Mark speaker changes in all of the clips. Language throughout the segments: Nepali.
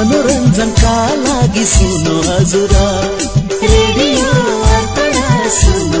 Speaker 1: मनोरञ्जनका लागि सुन्नु हजुर रेडियो सुन्नु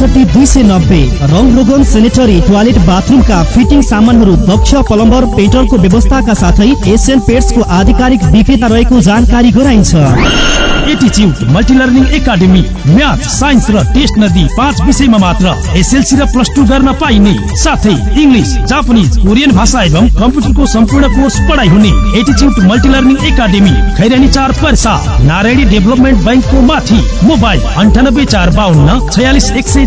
Speaker 2: त्रिसठी दुई सय नब्बे। रङ रोगन सेनेटरी टोयलेट बाथरुमका फिटिङ सामानहरू दक्ष प्लम्बर पेट्रोलको व्यवस्थाका साथै एसियन पेट्सको आधिकारिक विक्रेता रहेको जानकारी गराइन्छ।
Speaker 3: एटिच्युट multi learning academy math science र टेस्ट नदी पाँच विषयमा मात्र एसएलसी र प्लस टू गर्न पाइने। साथै इङ्ग्लिस जापानिज कोरियन भाषा एवं कम्प्युटरको सम्पूर्ण कोर्स पढाइ हुने एटिच्युट मल्टिलर्निङ एकाडेमी खैरानी चार पर्सा नारायणी डेभलपमेन्ट ब्याङ्कको माथि मोबाइल अन्ठानब्बे चार बाहन्न छयालिस एक सय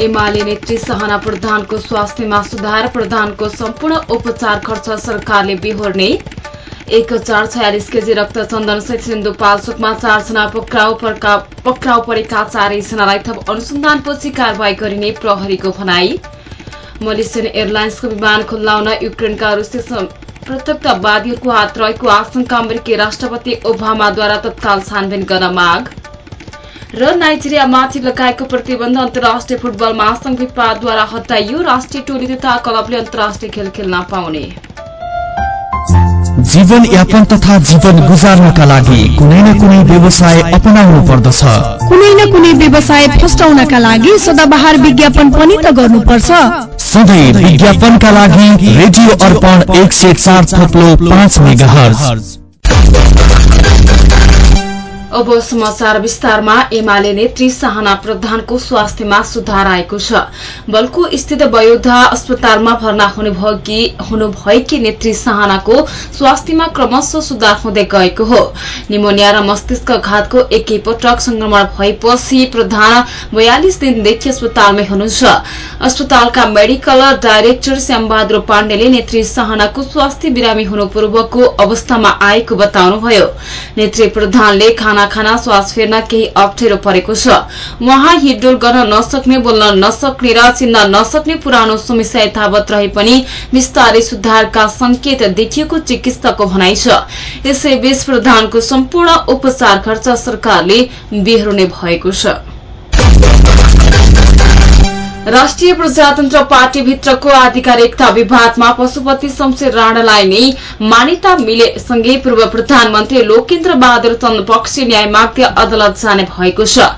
Speaker 4: एमाले नेत्री सहना प्रधानको स्वास्थ्यमा सुधार प्रधानको सम्पूर्ण उपचार खर्च सरकारले बिहोर्ने। एक हजार छयालिस केजी रक्त चन्दन सहित सिन्धुपाल्चोकमा चारजना पक्राउ पक्राउ परेका चारैजनालाई थप अनुसन्धानपछि कारवाही गरिने प्रहरीको भनाई। मलेसियन एयरलाइन्सको विमान खुल्लाउन युक्रेनका रुसी प्रत्यक्षवादीहरूको हात रहेको आशंका अमेरिकी राष्ट्रपति ओबामाद्वारा तत्काल छानबिन गर्न माग। र नाइजेरियामाथि लगाएको प्रतिबन्ध अन्तर्राष्ट्रिय फुटबल महासंघ विपादद्वारा हटाइयो राष्ट्रिय टोली तथा क्लबले अन्तर्राष्ट्रिय खेल खेल्न पाउने।
Speaker 5: जीवन यापन तथा जीवन गुजार्नका लागि कुनै न कुनै व्यवसाय अपनाउनु पर्दछ।
Speaker 6: कुनै न कुनै व्यवसाय फस्टाउनका लागि सदाबहार विज्ञापन पनि त गर्नुपर्छ।
Speaker 5: सधैँ विज्ञापनका लागि रेडियो अर्पण एक सय चार थप्लो पाँच मेगा
Speaker 4: अब समाचार विस्तारमा एमाले नेत्री साहना प्रधानको स्वास्थ्यमा सुधार आएको छ। बल्कु स्थित वयोद्धा अस्पतालमा भर्ना हुनुभएकी नेत्री साहनाको स्वास्थ्यमा क्रमशः सुधार हुँदै गएको हो। निमोनिया र मस्तिष्क घातको एकैपटक संक्रमण भएपछि प्रधान बयालिस दिनदेखि अस्पतालमै हुनुहुन्छ। अस्पतालका मेडिकल डाइरेक्टर श्यामबहादुर पाण्डेले नेत्री साहनाको स्वास्थ्य बिरामी हुनु पूर्वको अवस्थामा आएको बताउनुभयो। नेत्री प्रधानले खाना खाना श्वास फेर्न केही अप्ठ्यारो परेको छ। उहाँ हिडडोल गर्न नसक्ने बोल्न नसक्ने र चिन्न नसक्ने पुरानो समस्या यथावत रहे पनि विस्तारै सुधारका संकेत देखिएको चिकित्सकको भनाइ छ। यसैबीच प्रधानको सम्पूर्ण उपचार खर्च सरकारले बेहोर्ने भएको छ। राष्ट्रिय प्रजातन्त्र पार्टीभित्रको आधिकारिकता विवादमा पशुपति शमशेर राणालाई नै मान्यता मिलेसँगै पूर्व प्रधानमन्त्री लोकेन्द्र बहादुर चन्द पक्षी न्याय माग्दै अदालत जाने भएको छ।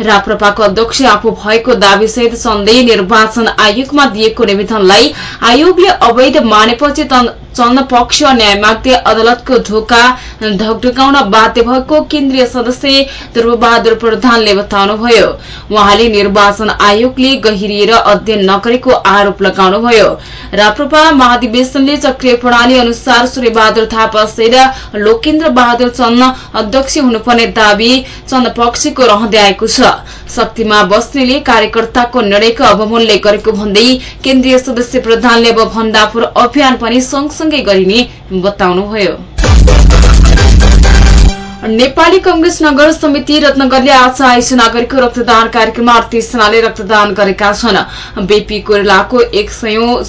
Speaker 4: राप्रपाको अध्यक्ष आफू भएको दावीसहित चन्दे निर्वाचन आयोगमा दिएको निवेदनलाई आयोगले अवैध मानेपछि चन्द पक्ष न्याय माग्दै अदालतको ढोका ढकढकाउन बाध्य भएको केन्द्रीय सदस्य ध्रुवबहादुर प्रधानले बताउनुभयो। उहाँले निर्वाचन आयोगले गहिरिएर अध्ययन नगरेको आरोप लगाउनुभयो। राप्रपा महाधिवेशनले चक्रिय प्रणाली अनुसार सूर्यबहादुर थापा सहित लोकेन्द्र बहादुर चन्द अध्यक्ष हुनुपर्ने दावी चन्द पक्षको रहँदै आएको छ। शक्तिमा बस्नेले कार्यकर्ताको निर्णयको अवमूल्य गरेको भन्दै केन्द्रीय सदस्य प्रधानले अब भन्दापुर अभियान पनि सँगसँगै गरिने बताउनुभयो नेपाली कंग्रेस नगर समिति रत्नगरले आज आयुष नागरिकको रक्तदान कार्यक्रममा अडतिस जनाले रक्तदान गरेका छन्। बेपी कोइरालाको एक सयौं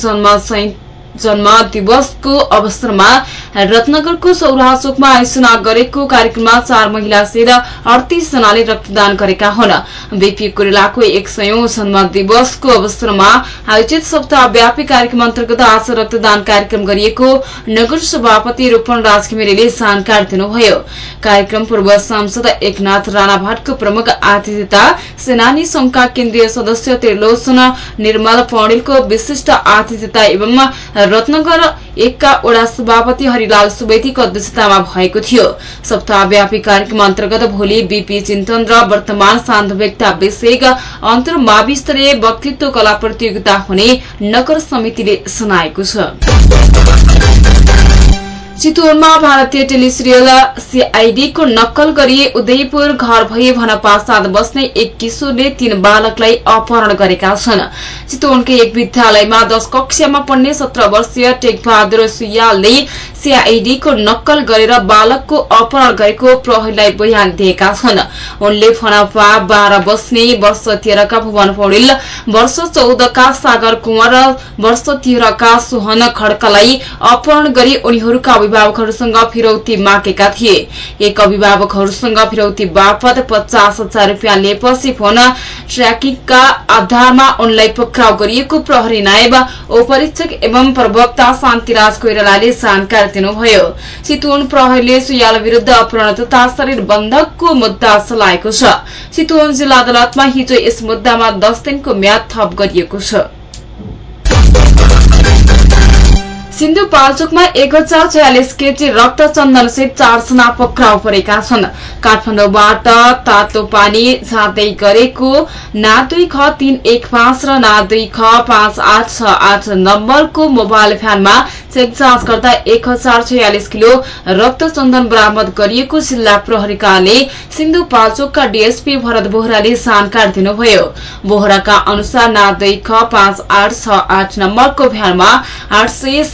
Speaker 4: जन्म दिवसको अवसरमा रत्नगरको सौराहा चोकमा आयोजना गरेको कार्यक्रममा चार महिला सहित अडतिस जनाले रक्तदान गरेका हुन्। बीपी कोरेलाको एक सयौं जन्म दिवसको अवसरमा आयोजित सप्ताहव्यापी कार्यक्रम अन्तर्गत आज रक्तदान कार्यक्रम गरिएको नगर सभापति रूपन राज घिमिरेले जानकारी दिनुभयो। कार्यक्रम पूर्व सांसद एकनाथ राणा भट्टको प्रमुख आतिथ्यता सेनानी संघका केन्द्रीय सदस्य त्रिलोचन निर्मल पौडेलको विशिष्ट आतिथ्यता एवं रत्नगर एकका वडा सभापति हरिलाल सुवेदीको अध्यक्षतामा भएको थियो। सप्ताहव्यापी कार्यक्रम अन्तर्गत भोलि बीपी चिन्तन र वर्तमान सान्धविकता विषयक अन्तर्मावि स्तरीय वक्तित्व कला प्रतियोगिता हुने नगर समितिले सुनाएको छ। चितवनमा भारतीय टेलिसिरियल सीआईडीको नक्कल गरी उदयपुर घर भई भनपासाद बस्ने एक किशोरले तीन बालकलाई अपहरण गरेका छन्। चितवनकै एक विद्यालयमा दश कक्षामा पढ्ने सत्र वर्षीय टेकबहादुर सुयालले सीआईडीको नक्कल गरेर बालकको अपहरण गरेको प्रहरीलाई बयान दिएका छन्। उनले फनापा बाह्र बस्ने वर्ष तेह्रका भुवन पौडेल वर्ष चौधका सागर कुंवर र वर्ष तेह्रका सोहन खड्कालाई अपहरण गरी उनीहरूका अभिभावकहरूसँग फिरौती मागेका थिए। एक अभिभावकहरूसँग फिरौती बापत पचास हजार रूपियाँ लिएपछि फोन ट्र्याकिङका आधारमा उनलाई पक्राउ गरिएको प्रहरी नायब उपरीक्षक एवं प्रवक्ता शान्तिराज कोइरालाले जानकारी दिनुभयो। चितवन प्रहरीले सुयाल विरूद्ध अपहरण तथा शरीर बन्धकको मुद्दा चलाएको छ। चितवन जिल्ला अदालतमा हिजो यस मुद्दामा दस दिनको म्याद थप गरिएको छ। सिन्धुपाल्चोकमा एक हजार छयालिस केजी रक्त चन्दन सहित चारजना पक्राउ परेका छन्। काठमाडौँबाट तातो पानी झाँदै गरेको ना दुई ख तीन एक पाँच र ना दुई ख पाँच आठ छ आठ नम्बरको मोबाइल भ्यानमा चेक जाँच गर्दा एक हजार छयालिस किलो रक्त चन्दन बरामद गरिएको जिल्ला प्रहरीकाले सिन्धुपाल्चोकका डीएसपी भरत बोहराले जानकारी दिनुभयो। बोहराका अनुसार ना दुई ख पाँच आठ छ आठ नम्बरको भ्यानमा आठ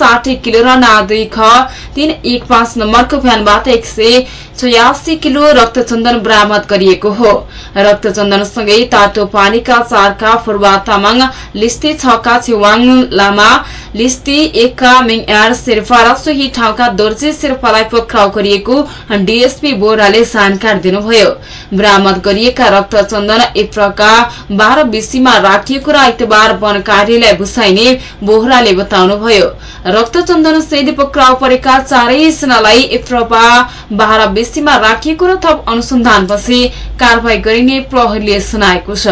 Speaker 4: साठी किलो र ना दुई ख तीन एक पाँच नम्बरको भ्यानबाट एक सय छयासी किलो रक्तचन्दन बरामद गरिएको हो। रक्तचन्दनसँगै तातो पानीका चारका फुर्वा तामाङ लिस्ते छका छेवाङ लामा लिस्ते एकका मिङयार शेर्पा र सोही ठाउँका दोर्जे शेर्पालाई पक्राउ गरिएको डीएसपी बोराले जानकारी दिनुभयो। बरामद गरिएका रक्तचन्दन इप्रका बाह्र बिसीमा राखिएको र आइतबार वन कार्यलाई बुसाइने बोहराले बताउनुभयो। रक्तचन्दन सहित पक्राउ परेका चारैजनालाई इप्रपा बाह्र बिसीमा राखिएको र थप अनुसन्धानपछि कारवाही गरिने प्रहरीले सुनाएको छ।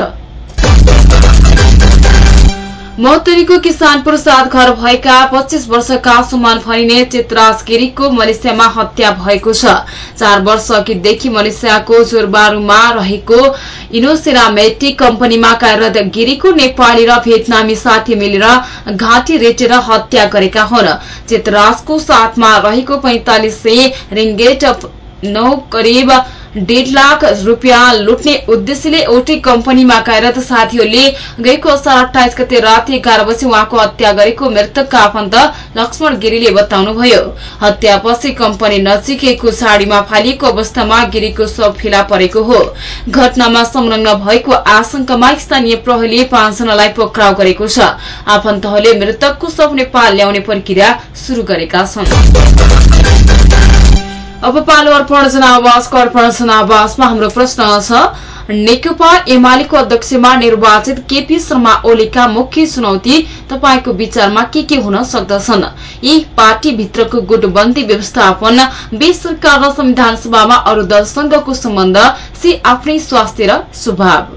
Speaker 4: महोत्तरीको किसान प्रसाद घर भएका पच्चीस वर्षका सुमन भनिने चितराज गिरीको मलेसियामा हत्या भएको छ। चार वर्ष अघिदेखि मलेसियाको जोरबारूमा रहेको इनोसेरामेटिक कम्पनीमा कार्यरत गिरीको नेपाली र भियतनामी साथी मिलेर घाँटी रेटेर हत्या गरेका हुन्। चितराजको साथमा रहेको पैंतालिस सय रिङ्गेट नौ करिब डेढ लाख रूपियाँ लुट्ने उद्देश्यले एउटै कम्पनीमा कार्यरत साथीहरूले गएको असार अठाइस गते राति एघार बजी उहाँको हत्या गरेको मृतकका आफन्त लक्ष्मण गिरीले बताउनुभयो। हत्यापछि कम्पनी नजिकैको साडीमा फालिएको अवस्थामा गिरीको शव फेला परेको हो। घटनामा संलग्न भएको आशंकामा स्थानीय प्रहरीले पाँचजनालाई पक्राउ गरेको छ। आफन्तहरूले मृतकको शव नेपाल ल्याउने प्रक्रिया शुरू गरेका छन्। अब पालो अर्पण जनावासको अर्पण जनावासमा हाम्रो प्रश्न छ। नेकपा एमालेको अध्यक्षमा निर्वाचित केपी शर्मा ओलीका मुख्य चुनौती तपाईँको विचारमा के के हुन सक्दछन्? यी पार्टीभित्रको गुटबन्दी व्यवस्थापन बीच सरकार र संविधान सभामा अरू दलसँगको सम्बन्ध सी आफ्नै स्वास्थ्य र स्वभाव।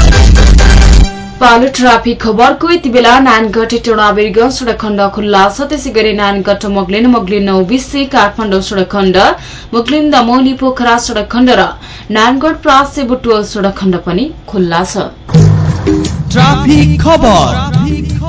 Speaker 4: पालो ट्राफिक खबरको यति बेला नानगढ टोडाबिर्ग सड़क खण्ड खुल्ला छ त्यसै गरी नानगढ मोगलिन मोगलिन नौबिसे काठमाडौँ सड़क खण्ड मोगलिन दमौली पोखरा सड़क खण्ड र नानगढ प्रासे बुटवल सड़क खण्ड पनि खुल्ला छ।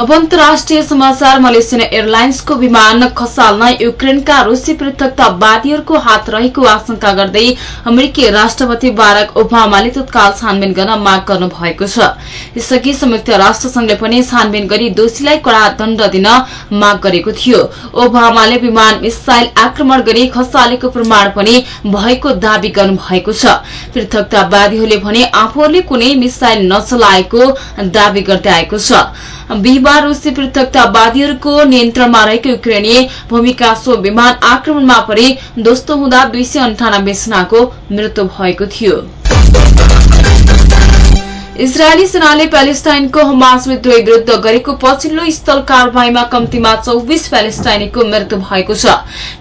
Speaker 4: अब अन्तर्राष्ट्रिय समाचार मलेसियन एयरलाइन्सको विमान खसाल्न युक्रेनका रूसी पृथकतावादीहरूको हात रहेको आशंका गर्दै अमेरिकी राष्ट्रपति बाराक ओबामाले तत्काल छानबिन गर्न माग गर्नु भएको छ। यसअघि संयुक्त राष्ट्रसंघले पनि छानबिन गरी दोषीलाई कड़ा दण्ड दिन माग गरेको थियो। ओबामाले विमान मिसाइल आक्रमण गरी खसालेको प्रमाण पनि भएको दावी गर्नु भएको छ पृथकतावादीहरूले भने आफूहरूले कुनै मिसाइल नचलाएको दावी गर्दै आएको छ। बिहिबार रूसी पृथकतावादीहरूको नियन्त्रणमा रहेको युक्रेनी भूमिका सो विमान आक्रमणमा परि दोस्तो हुँदा दुई सय अन्ठानब्बे जनाको मृत्यु भएको थियो इजरायली सेनाले प्यालेस्टाइनको हमास विद्रोही विरूद्ध गरेको पछिल्लो स्थल कारवाहीमा कम्तीमा चौबिस प्यालेस्टाइनीको मृत्यु भएको छ।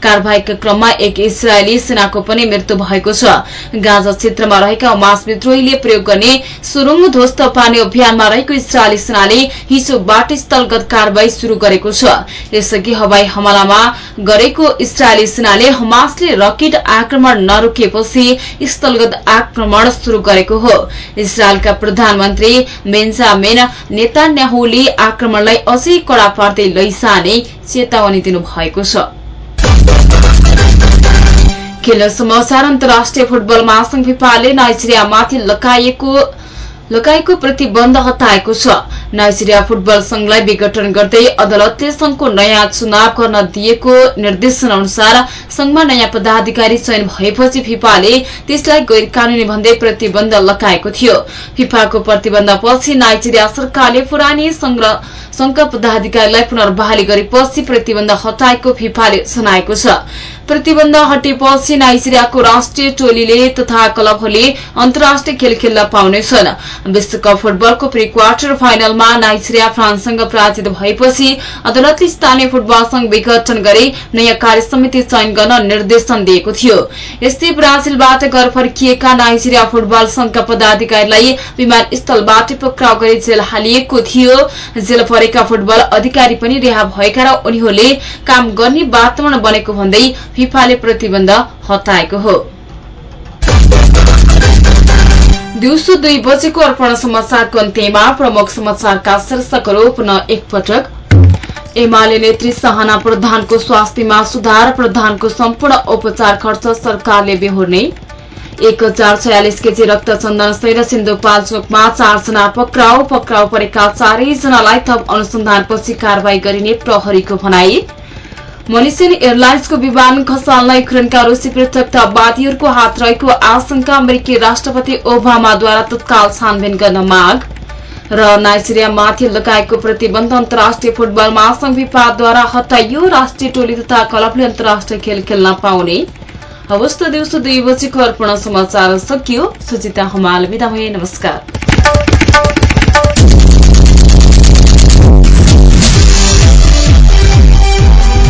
Speaker 4: कारवाहीका क्रममा एक इजरायली सेनाको पनि मृत्यु भएको छ। गाजा क्षेत्रमा रहेका हमास विद्रोहीले प्रयोग गर्ने सुरुङ ध्वस्त पार्ने अभियानमा रहेको इजरायली सेनाले हिजोबाट स्थलगत कारवाही शुरू गरेको छ। यसअघि हवाई हमलामा गरेको इजरायली सेनाले हमासले रकेट आक्रमण नरोकिएपछि स्थलगत आक्रमण शुरू गरेको हो। इजरायलका प्रधानमन्त्री बेन्जामिन नेतान्याहुले आक्रमणलाई अझै कड़ा पार्दै लैजाने चेतावनी दिनुभएको छ। खेल समाचार अन्तर्राष्ट्रिय फुटबल महासंघ फिफाले नाइजेरियामाथि लगाएको प्रतिबन्ध हटाएको छ। नाइजेरिया फुटबल संघलाई विघटन गर्दै अदालतले संघको नयाँ चुनाव गर्न दिएको निर्देशन अनुसार संघमा नयाँ पदाधिकारी चयन भएपछि फिफाले त्यसलाई गैर कानूनी भन्दै प्रतिबन्ध लगाएको थियो। फिफाको प्रतिबन्धपछि नाइजेरिया सरकारले पुरानी संघका पदाधिकारीलाई पुनर्बहाली गरेपछि प्रतिबन्ध हटाएको फिफाले जनाएको छ। प्रतिबन्ध हटेपछि नाइजेरियाको राष्ट्रिय टोलीले तथा क्लबहरूले अन्तर्राष्ट्रिय खेल खेल्न पाउनेछन्। विश्वकप फुटबलको प्री क्वार्टर फाइनलमा नाइजेरिया फ्रान्ससँग पराजित भएपछि अदालतले स्थानीय फुटबल संघ विघटन गरी नयाँ कार्य समिति चयन गर्न निर्देशन दिएको थियो। यस्तै ब्राजिलबाट घर फर्किएका नाइजेरिया फुटबल संघका पदाधिकारीलाई विमानस्थलबाट पक्राउ गरी जेल हालिएको थियो। जेल परेका फुटबल अधिकारी पनि रिहा भएका र उनीहरूले काम गर्ने वातावरण बनेको भन्दै फिफाले प्रतिबन्ध हटाएको हो। दिउँसो दुई बजेको अर्पण समाचारको अन्त्यमा प्रमुख समाचारका शीर्षकहरू पुनः एकपटक। एमाले नेत्री सहना प्रधानको स्वास्थ्यमा सुधार प्रधानको सम्पूर्ण उपचार खर्च सरकारले बेहोर्ने। एक हजार छयालिस केजी रक्त चन्दन सहित सिन्धुपाल्चोकमा चारजना पक्राउ पक्राउ परेका चारैजनालाई थप अनुसन्धानपछि कारवाही गरिने प्रहरीको भनाई। मलेसियन एयरलाइन्सको विमान खसाल्न युक्रेनका रूसी पृथकतावादीहरूको हात रहेको आशंका अमेरिकी राष्ट्रपति ओबामाद्वारा तत्काल छानबिन गर्न माग र नाइजेरियामाथि लगाएको प्रतिबन्ध अन्तर्राष्ट्रिय फुटबल महासंघ विवादद्वारा हटाइयो राष्ट्रिय टोली तथा क्लबले अन्तर्राष्ट्रिय खेल खेल्न पाउने। अवस्था दिउँसो दुई बजेको अर्पण समाचार सकियो। सुजिता हमाल विदा भए। नमस्कार।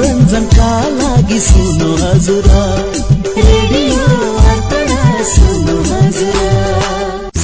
Speaker 1: मनोरञ्जनका लागि सुन्नु हजुर। Radio